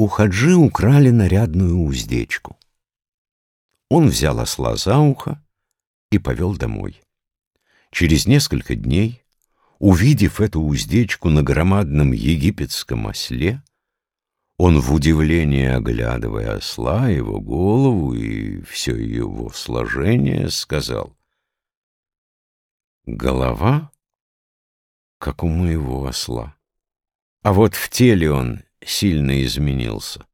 У Хаджи украли нарядную уздечку. Он взял осла за ухо и повел домой. Через несколько дней, увидев эту уздечку на громадном египетском осле, он в удивлении, оглядывая осла, его голову и все его сложение, сказал, «Голова, как у моего осла, а вот в теле он сильно изменился.